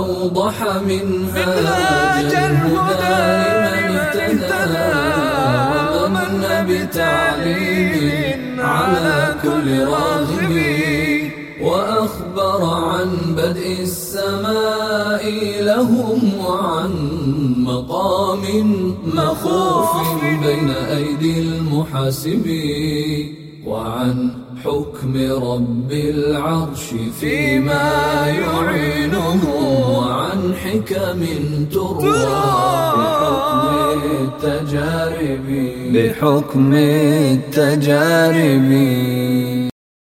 أوضح منها الهدى لمن اهتدى ومن بتعليم على كل راغب. وأخبر عن بدء السماء لهم وعن مقام مخوف بين أيدي المحاسبين وعن حكم رب العرش فيما يعينه وعن حكم تروى. بحكم التجارب. بحكم التجارب.